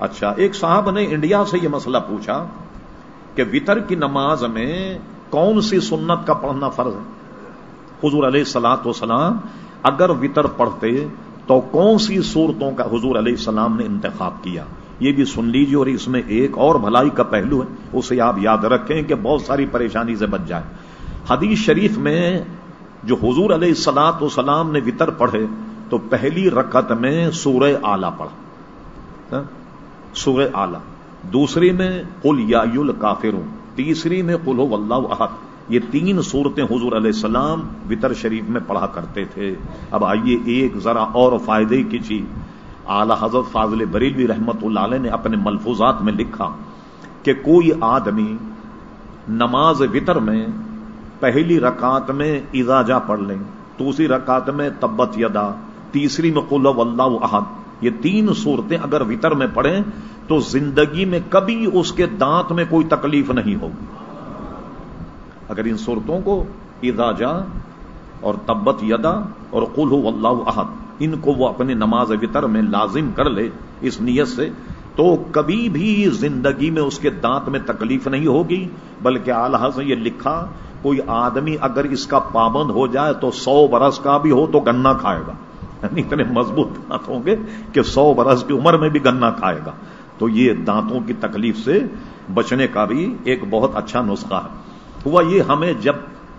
اچھا ایک صاحب نے انڈیا سے یہ مسئلہ پوچھا کہ وطر کی نماز میں کون سی سنت کا پڑھنا فرض ہے؟ حضور علیہ السلاط وسلام اگر وطر پڑھتے تو کون سی صورتوں کا حضور علیہ السلام نے انتخاب کیا؟ یہ بھی سن لیجیے اور اس میں ایک اور بھلائی کا پہلو ہے، اسے آپ یاد رکھیں کہ بہت ساری پریشانی سے بچ جائے حدیث شریف میں جو حضور علیہ السلاط وسلام نے وطر پڑھے تو پہلی رکعت میں سورہ آلہ پڑھا۔ ہاں؟ سورہ آلہ دوسری میں قل یا کافروں تیسری میں قل ہو اللہ احد۔ یہ تین صورتیں حضور علیہ السلام وطر شریف میں پڑھا کرتے تھے۔ اب آئیے ایک ذرا اور فائدے کی چیز۔ اعلی حضرت فاضل بریلوی رحمت اللہ علیہ نے اپنے ملفوظات میں لکھا کہ کوئی آدمی نماز وطر میں پہلی رکعت میں اضاجہ پڑھ لیں، دوسری رکعت میں تبت یدا، تیسری میں قل اللہ احد۔ یہ تین صورتیں اگر وطر میں پڑھیں تو زندگی میں کبھی اس کے دانت میں کوئی تکلیف نہیں ہوگی۔ اگر ان صورتوں کو اداجا اور تبت یدا اور قل اللہ احد، ان کو وہ اپنے نماز وطر میں لازم کر لے اس نیت سے، تو کبھی بھی زندگی میں اس کے دانت میں تکلیف نہیں ہوگی، بلکہ آلہ سے یہ لکھا، کوئی آدمی اگر اس کا پابند ہو جائے تو سو برس کا بھی ہو تو گنا کھائے گا۔ یعنی اتنے مضبوط دانت ہوں گے کہ سو برس کی عمر میں بھی گنا کھائے گا۔ تو یہ دانتوں کی تکلیف سے بچنے کا بھی ایک بہت اچھا نسخہ ہے۔ ہوا یہ ہمیں جب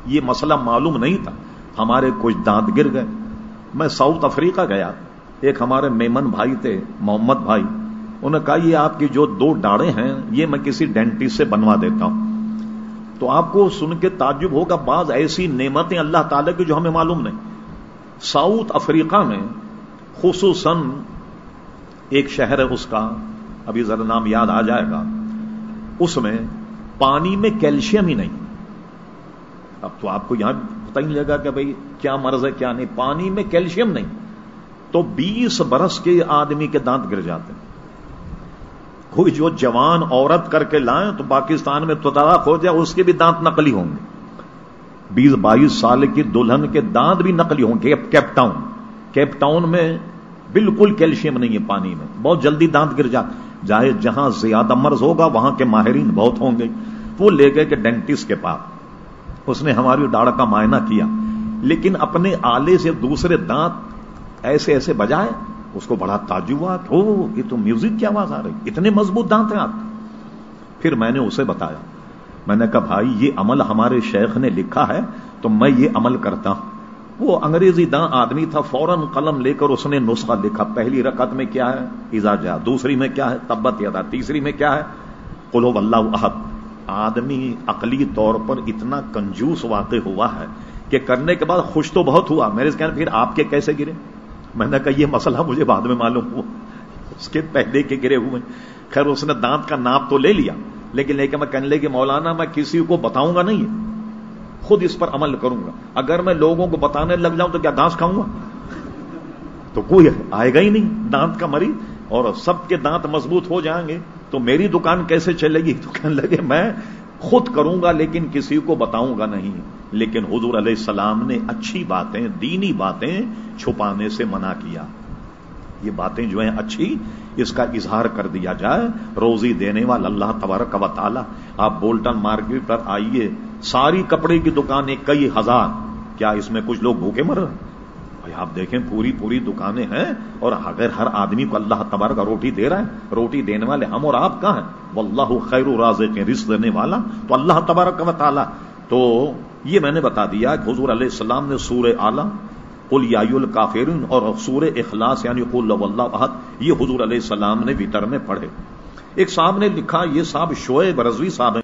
یہ مسئلہ معلوم نہیں تھا، ہمارے کچھ دانت گر گئے۔ میں ساؤتھ افریقہ گیا۔ ایک ہمارے میمن بھائی تھے، محمد بھائی۔ انہوں نے کہا، یہ آپ کی جو دو ڈاڑے ہیں، یہ میں کسی ڈینٹسٹ سے بنوا دیتا ہوں۔ تو آپ کو سن کے تعجب ہوگا، بعض ایسی نعمتیں اللہ تعالی کی جو ہمیں معلوم نہیں۔ ساؤتھ افریقہ میں، خصوصاً ایک شہر ہے اس کا، ابھی ذرا نام یاد آ جائے گا، اس میں پانی میں کیلشیم ہی نہیں۔ اب تو آپ کو یہاں پتہ ہی لگا کہ بھائی کیا مرض ہے، کیا نہیں۔ پانی میں کیلشیم نہیں۔ تو بیس برس کے آدمی کے دانت گر جاتے ہیں۔ کوئی جو جوان عورت کر کے لائیں تو پاکستان میں تو طلاق ہو جائے، اس کے بھی دانت نقلی ہوں گے۔ بیس بائیس سال کی دلہن کے دانت بھی نقلی ہوں گے، کیپ ٹاؤن۔ کیپ ٹاؤن میں بالکل کیلشیم نہیں ہے پانی میں۔ بہت جلدی دانت گر جا جائے جہاں زیادہ مرض ہوگا، وہاں کے ماہرین بہت ہوں گے۔ وہ لے گئے کہ ڈینٹسٹ کے پاس۔ اس نے ہماری ڈاڑ کا معائنہ کیا۔ لیکن اپنے آلے سے دوسرے دانت ایسے ایسے بجائے، اس کو بڑا تاجوات ہو یہ تو میوزک کی آواز آ رہی۔ اتنے مضبوط دانت ہیں آپ۔ پھر میں نے اسے بتایا۔ میں نے کہا، بھائی، یہ عمل ہمارے شیخ نے لکھا ہے، تو میں یہ عمل کرتا ہوں. وہ انگریزی داں آدمی تھا، فوراً قلم لے کر اس نے نسخہ لکھا۔ پہلی رقط میں کیا ہے؟ ایزاجا دوسری میں کیا ہے؟ تبت یادا تیسری میں کیا ہے؟ قلو اللہ احد۔ آدمی عقلی طور پر اتنا کنجوس واقع ہوا ہے کہ کرنے کے بعد خوش تو بہت ہوا۔ میرے کہنے، پھر آپ کے کیسے گرے؟ میں نے کہا، یہ مسئلہ مجھے بعد میں معلوم ہوا۔ اس کے پہلے کے گرے ہوئے۔ خیر، اس نے دانت کا ناپ تو لے لیا۔ لیکن لے کے میں کہنے لگے مولانا، میں کسی کو بتاؤں گا نہیں، خود اس پر عمل کروں گا۔ اگر میں لوگوں کو بتانے لگ جاؤں تو کیا گھاس کھاؤں گا؟ تو کوئی آئے گا ہی نہیں، دانت کا مریض۔ اور سب کے دانت مضبوط ہو جائیں گے، تو میری دکان کیسے چلے گی؟ تو کہنے لگے، میں خود کروں گا لیکن کسی کو بتاؤں گا نہیں۔ لیکن حضور علیہ السلام نے اچھی باتیں، دینی باتیں چھپانے سے منع کیا۔ یہ باتیں جو ہیں اچھی، اس کا اظہار کر دیا جائے، روزی دینے والا اللہ تبارک و تعالی، آپ بولٹن مارکیٹ پر آئیے، ساری کپڑے کی دکانیں کئی ہزار، کیا اس میں کچھ لوگ بھوکے مر رہے بھائی آپ دیکھیں پوری پوری دکانیں ہیں، اور اگر ہر آدمی کو اللہ تبارک کا روٹی دے رہا ہے، روٹی دینے والے ہم اور آپ کہاں ہیں؟ وہ اللہ خیر راز کے رزق دینے والا، تو اللہ تبارک و تعالی۔ تو یہ میں نے بتا دیا کہ حضور علیہ السلام نے سور اعلی قل یا الکافرون اور سور اخلاص یعنی قل اللہ احد یہ حضور علیہ السلام نے وطر میں پڑھے۔ ایک صاحب نے لکھا، یہ صاحب شعیب رضوی صاحب